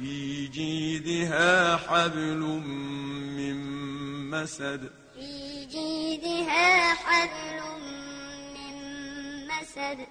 في جيدها حبل من مسد. في جيدها حبل من مسد.